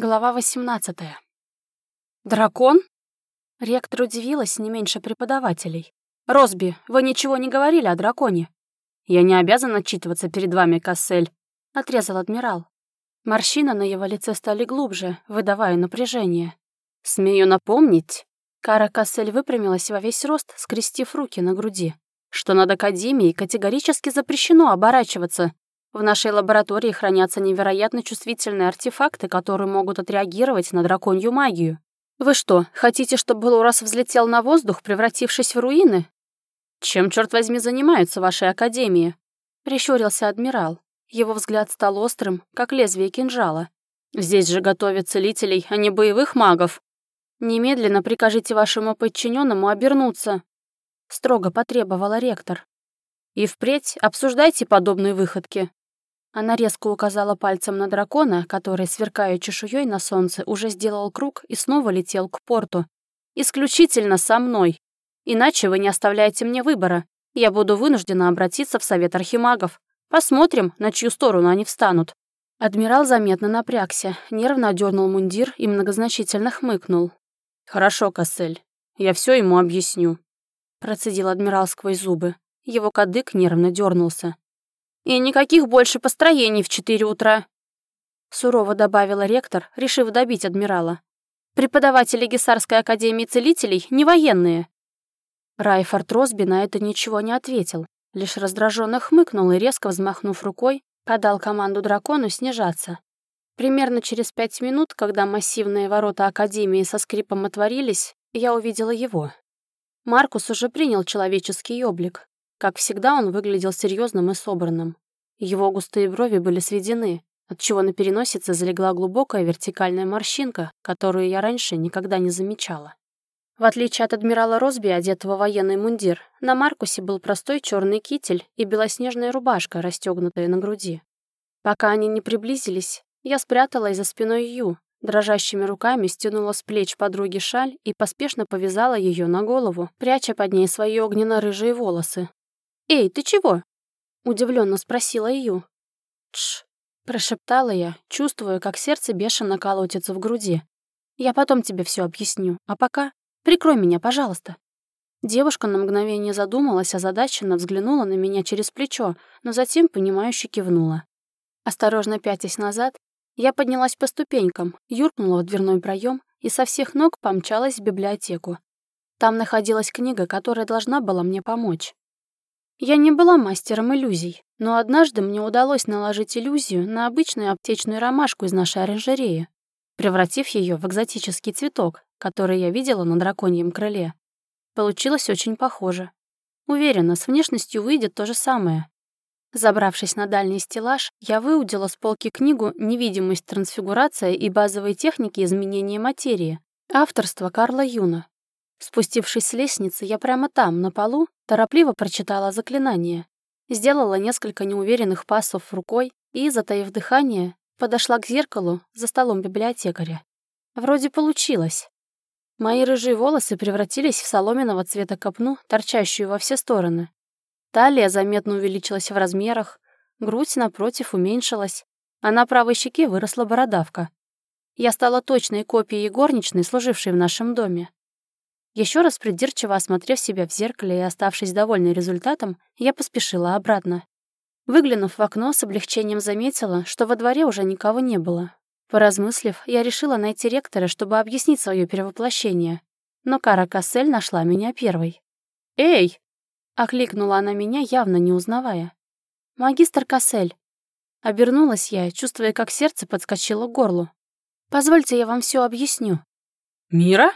Глава 18. «Дракон?» Ректор удивилась не меньше преподавателей. «Росби, вы ничего не говорили о драконе?» «Я не обязан отчитываться перед вами, Кассель», — отрезал адмирал. Морщины на его лице стали глубже, выдавая напряжение. «Смею напомнить...» Кара Кассель выпрямилась во весь рост, скрестив руки на груди. «Что над Академией категорически запрещено оборачиваться, в нашей лаборатории хранятся невероятно чувствительные артефакты, которые могут отреагировать на драконью магию. Вы что, хотите, чтобы Лурас взлетел на воздух, превратившись в руины? Чем, черт возьми, занимаются ваши академии? Прищурился адмирал. Его взгляд стал острым, как лезвие кинжала. Здесь же готовят целителей, а не боевых магов. Немедленно прикажите вашему подчиненному обернуться. Строго потребовала ректор. И впредь обсуждайте подобные выходки. Она резко указала пальцем на дракона, который, сверкая чешуей на солнце, уже сделал круг и снова летел к порту. «Исключительно со мной. Иначе вы не оставляете мне выбора. Я буду вынуждена обратиться в Совет Архимагов. Посмотрим, на чью сторону они встанут». Адмирал заметно напрягся, нервно одернул мундир и многозначительно хмыкнул. «Хорошо, Кассель, я все ему объясню», — процедил адмирал сквозь зубы. Его кадык нервно дернулся. И никаких больше построений в четыре утра», — сурово добавила ректор, решив добить адмирала. «Преподаватели Гессарской академии целителей не военные». Райфорд Росби на это ничего не ответил, лишь раздраженно хмыкнул и, резко взмахнув рукой, подал команду дракону снижаться. Примерно через пять минут, когда массивные ворота Академии со скрипом отворились, я увидела его. Маркус уже принял человеческий облик, как всегда, он выглядел серьезным и собранным. Его густые брови были сведены, отчего на переносице залегла глубокая вертикальная морщинка, которую я раньше никогда не замечала. В отличие от адмирала Росби, одетого в военный мундир, на Маркусе был простой черный китель и белоснежная рубашка, расстегнутая на груди. Пока они не приблизились, я спряталась за спиной Ю, дрожащими руками стянула с плеч подруги шаль и поспешно повязала ее на голову, пряча под ней свои огненно-рыжие волосы, «Эй, ты чего?» — удивленно спросила Ю. «Тш», — прошептала я, чувствуя, как сердце бешено колотится в груди. «Я потом тебе все объясню, а пока прикрой меня, пожалуйста». Девушка на мгновение задумалась, озадаченно взглянула на меня через плечо, но затем, понимающе кивнула. Осторожно пятясь назад, я поднялась по ступенькам, юркнула в дверной проем и со всех ног помчалась в библиотеку. Там находилась книга, которая должна была мне помочь. Я не была мастером иллюзий, но однажды мне удалось наложить иллюзию на обычную аптечную ромашку из нашей оранжереи, превратив ее в экзотический цветок, который я видела на драконьем крыле. Получилось очень похоже. Уверена, с внешностью выйдет то же самое. Забравшись на дальний стеллаж, я выудила с полки книгу «Невидимость, трансфигурация и базовые техники изменения материи» авторства Карла Юна. Спустившись с лестницы, я прямо там, на полу, торопливо прочитала заклинание, сделала несколько неуверенных пасов рукой и, затаив дыхание, подошла к зеркалу за столом библиотекаря. Вроде получилось. Мои рыжие волосы превратились в соломенного цвета копну, торчащую во все стороны. Талия заметно увеличилась в размерах, грудь, напротив, уменьшилась, а на правой щеке выросла бородавка. Я стала точной копией горничной, служившей в нашем доме. Еще раз придирчиво осмотрев себя в зеркале и оставшись довольной результатом, я поспешила обратно. Выглянув в окно, с облегчением заметила, что во дворе уже никого не было. Поразмыслив, я решила найти ректора, чтобы объяснить свое перевоплощение. Но Кара Кассель нашла меня первой. «Эй!» — окликнула она меня, явно не узнавая. «Магистр Кассель». Обернулась я, чувствуя, как сердце подскочило к горлу. «Позвольте, я вам все объясню». «Мира?»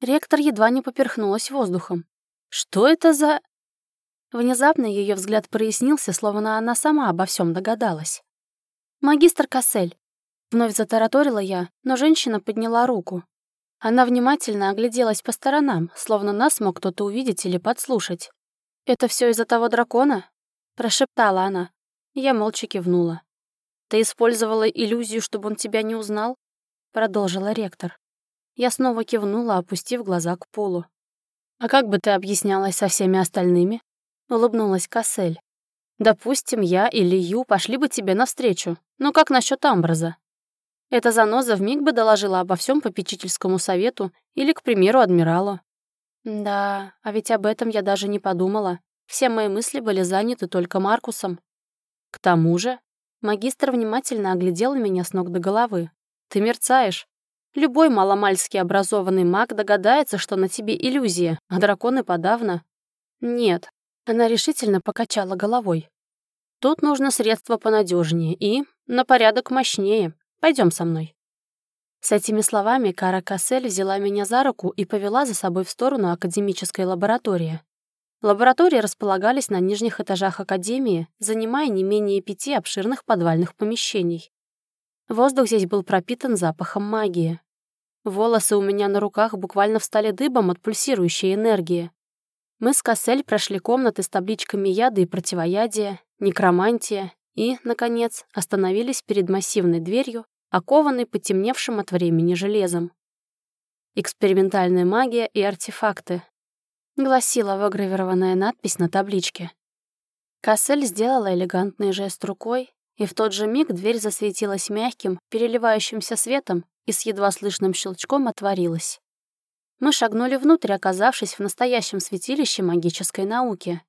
Ректор едва не поперхнулась воздухом. «Что это за...» Внезапно ее взгляд прояснился, словно она сама обо всем догадалась. «Магистр Кассель», — вновь затараторила я, но женщина подняла руку. Она внимательно огляделась по сторонам, словно нас мог кто-то увидеть или подслушать. «Это все из-за того дракона?» — прошептала она. Я молча кивнула. «Ты использовала иллюзию, чтобы он тебя не узнал?» — продолжила ректор. Я снова кивнула, опустив глаза к полу. «А как бы ты объяснялась со всеми остальными?» — улыбнулась Кассель. «Допустим, я или Ю пошли бы тебе навстречу. Но как насчет Амбраза?» Эта заноза вмиг бы доложила обо всем попечительскому совету или, к примеру, адмиралу. Да, а ведь об этом я даже не подумала. Все мои мысли были заняты только Маркусом. К тому же, магистр внимательно оглядел меня с ног до головы. Ты мерцаешь. Любой маломальски образованный маг догадается, что на тебе иллюзия, а драконы подавно. Нет, она решительно покачала головой. Тут нужно средство понадежнее и на порядок мощнее. Пойдем со мной. С этими словами Кара Кассель взяла меня за руку и повела за собой в сторону академической лаборатории. Лаборатории располагались на нижних этажах Академии, занимая не менее пяти обширных подвальных помещений. Воздух здесь был пропитан запахом магии. Волосы у меня на руках буквально встали дыбом от пульсирующей энергии. Мы с Кассель прошли комнаты с табличками яда и противоядия, некромантия и, наконец, остановились перед массивной дверью, окованной потемневшим от времени железом. «Экспериментальная магия и артефакты», — гласила выгравированная надпись на табличке. Кассель сделала элегантный жест рукой, и в тот же миг дверь засветилась мягким, переливающимся светом и с едва слышным щелчком отворилась. Мы шагнули внутрь, оказавшись в настоящем святилище магической науки.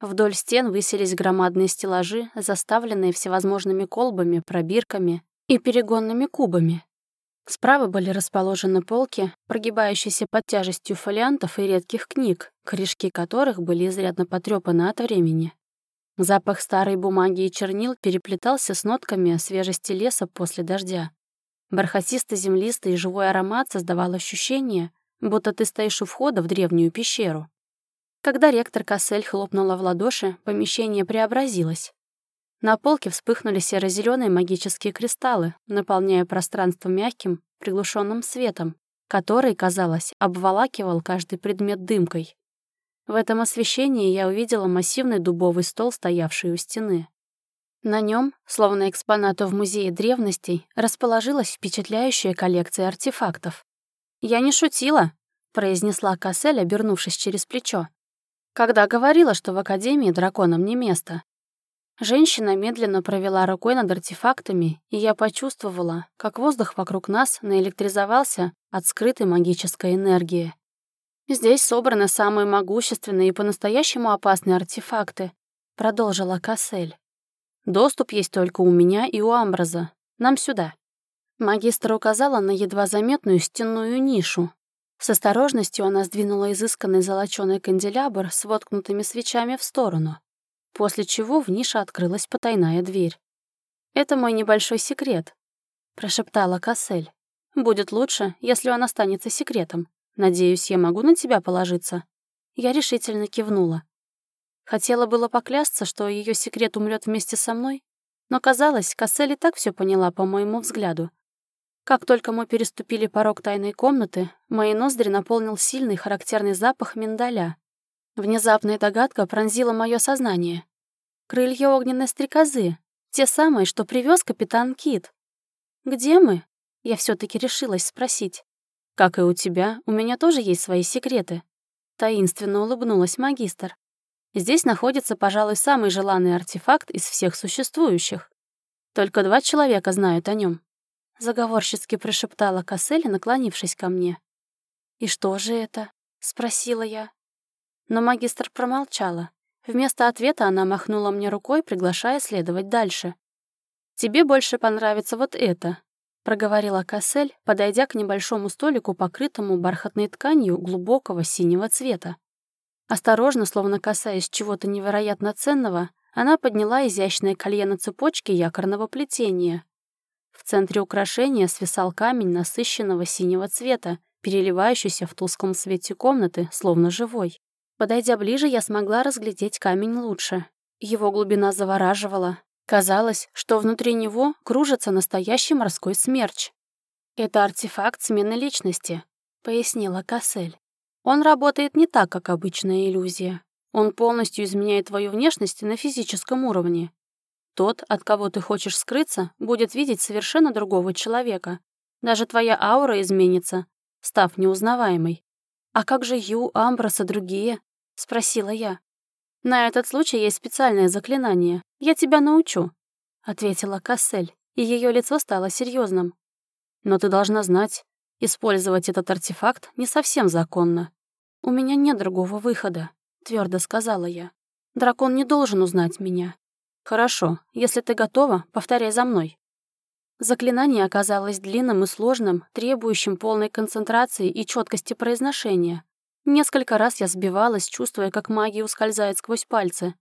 Вдоль стен высились громадные стеллажи, заставленные всевозможными колбами, пробирками и перегонными кубами. Справа были расположены полки, прогибающиеся под тяжестью фолиантов и редких книг, корешки которых были изрядно потрепаны от времени. Запах старой бумаги и чернил переплетался с нотками свежести леса после дождя. Бархатисто-землистый живой аромат создавал ощущение, будто ты стоишь у входа в древнюю пещеру. Когда ректор Кассель хлопнула в ладоши, помещение преобразилось. На полке вспыхнули серо зеленые магические кристаллы, наполняя пространство мягким, приглушенным светом, который, казалось, обволакивал каждый предмет дымкой. В этом освещении я увидела массивный дубовый стол, стоявший у стены. На нем, словно экспонату в музее древностей, расположилась впечатляющая коллекция артефактов. «Я не шутила», — произнесла Кассель, обернувшись через плечо. «Когда говорила, что в Академии драконам не место». Женщина медленно провела рукой над артефактами, и я почувствовала, как воздух вокруг нас наэлектризовался от скрытой магической энергии. «Здесь собраны самые могущественные и по-настоящему опасные артефакты», — продолжила Кассель. «Доступ есть только у меня и у Амбраза. Нам сюда». Магистр указала на едва заметную стенную нишу. С осторожностью она сдвинула изысканный золочёный канделябр с воткнутыми свечами в сторону, после чего в нише открылась потайная дверь. «Это мой небольшой секрет», — прошептала Кассель. «Будет лучше, если он останется секретом. Надеюсь, я могу на тебя положиться?» Я решительно кивнула. Хотела было поклясться, что ее секрет умрет вместе со мной, но казалось, Кассель так все поняла по моему взгляду. Как только мы переступили порог тайной комнаты, мои ноздри наполнил сильный характерный запах миндаля. Внезапная догадка пронзила мое сознание. Крылья огненной стрекозы, те самые, что привез капитан Кит. «Где мы?» Я все таки решилась спросить. «Как и у тебя, у меня тоже есть свои секреты». Таинственно улыбнулась магистр. «Здесь находится, пожалуй, самый желанный артефакт из всех существующих. Только два человека знают о нем. Заговорщицки прошептала Кассель, наклонившись ко мне. «И что же это?» — спросила я. Но магистр промолчала. Вместо ответа она махнула мне рукой, приглашая следовать дальше. «Тебе больше понравится вот это», — проговорила Кассель, подойдя к небольшому столику, покрытому бархатной тканью глубокого синего цвета. Осторожно, словно касаясь чего-то невероятно ценного, она подняла изящное колье на цепочке якорного плетения, в центре украшения свисал камень насыщенного синего цвета, переливающийся в тусклом свете комнаты, словно живой. Подойдя ближе, я смогла разглядеть камень лучше. Его глубина завораживала. Казалось, что внутри него кружится настоящий морской смерч. «Это артефакт смены личности», — пояснила Кассель. «Он работает не так, как обычная иллюзия. Он полностью изменяет твою внешность на физическом уровне. Тот, от кого ты хочешь скрыться, будет видеть совершенно другого человека. Даже твоя аура изменится, став неузнаваемой. «А как же Ю, Амброс и другие?» — спросила я. «На этот случай есть специальное заклинание. Я тебя научу», — ответила Кассель, и ее лицо стало серьезным. Но ты должна знать, использовать этот артефакт не совсем законно. У меня нет другого выхода, твердо сказала я. Дракон не должен узнать меня. Хорошо, если ты готова, повторяй за мной. Заклинание оказалось длинным и сложным, требующим полной концентрации и четкости произношения. Несколько раз я сбивалась, чувствуя, как магия ускользает сквозь пальцы.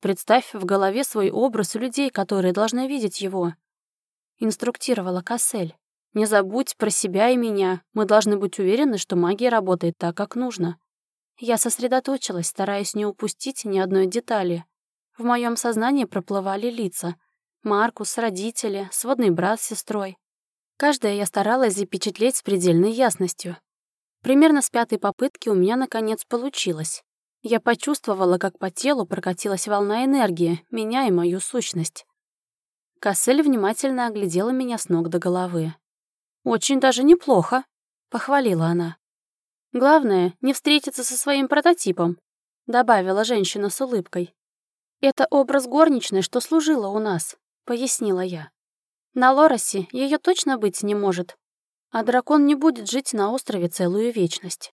Представь в голове свой образ людей, которые должны видеть его. Инструктировала Кассель. Не забудь про себя и меня. Мы должны быть уверены, что магия работает так, как нужно. Я сосредоточилась, стараясь не упустить ни одной детали. В моем сознании проплывали лица — Маркус, родители, сводный брат с сестрой. Каждое я старалась запечатлеть с предельной ясностью. Примерно с пятой попытки у меня наконец получилось. Я почувствовала, как по телу прокатилась волна энергии, меняя мою сущность. Кассель внимательно оглядела меня с ног до головы. «Очень даже неплохо», — похвалила она. «Главное, не встретиться со своим прототипом», — добавила женщина с улыбкой. «Это образ горничной, что служила у нас пояснила я. На Лоросе ее точно быть не может, а дракон не будет жить на острове целую вечность.